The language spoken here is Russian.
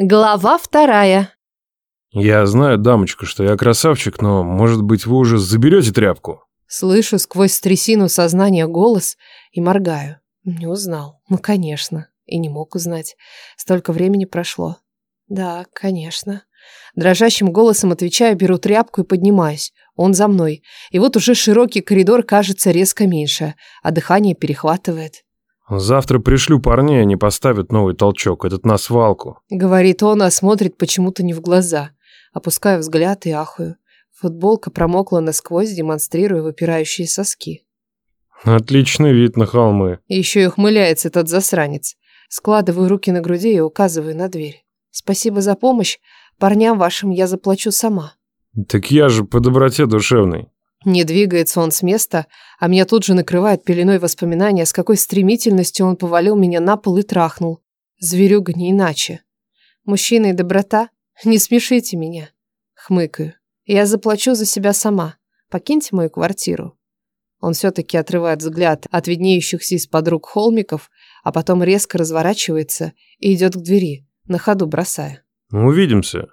Глава вторая. Я знаю, дамочка, что я красавчик, но, может быть, вы уже заберете тряпку? Слышу сквозь трясину сознания голос и моргаю. Не узнал. Ну, конечно. И не мог узнать. Столько времени прошло. Да, конечно. Дрожащим голосом отвечаю, беру тряпку и поднимаюсь. Он за мной. И вот уже широкий коридор кажется резко меньше, а дыхание перехватывает. Завтра пришлю парней, они поставят новый толчок, этот на свалку. Говорит он, а смотрит почему-то не в глаза. Опускаю взгляд и ахаю. Футболка промокла насквозь, демонстрируя выпирающие соски. Отличный вид на холмы. Еще и ухмыляется этот засранец. Складываю руки на груди и указываю на дверь. Спасибо за помощь. Парням вашим я заплачу сама. Так я же по доброте душевной. Не двигается он с места, а меня тут же накрывает пеленой воспоминания, с какой стремительностью он повалил меня на пол и трахнул. Зверюга не иначе. Мужчина и доброта? Не смешите меня. Хмыкаю. Я заплачу за себя сама. Покиньте мою квартиру. Он все-таки отрывает взгляд от виднеющихся из-под рук холмиков, а потом резко разворачивается и идет к двери, на ходу бросая. Увидимся.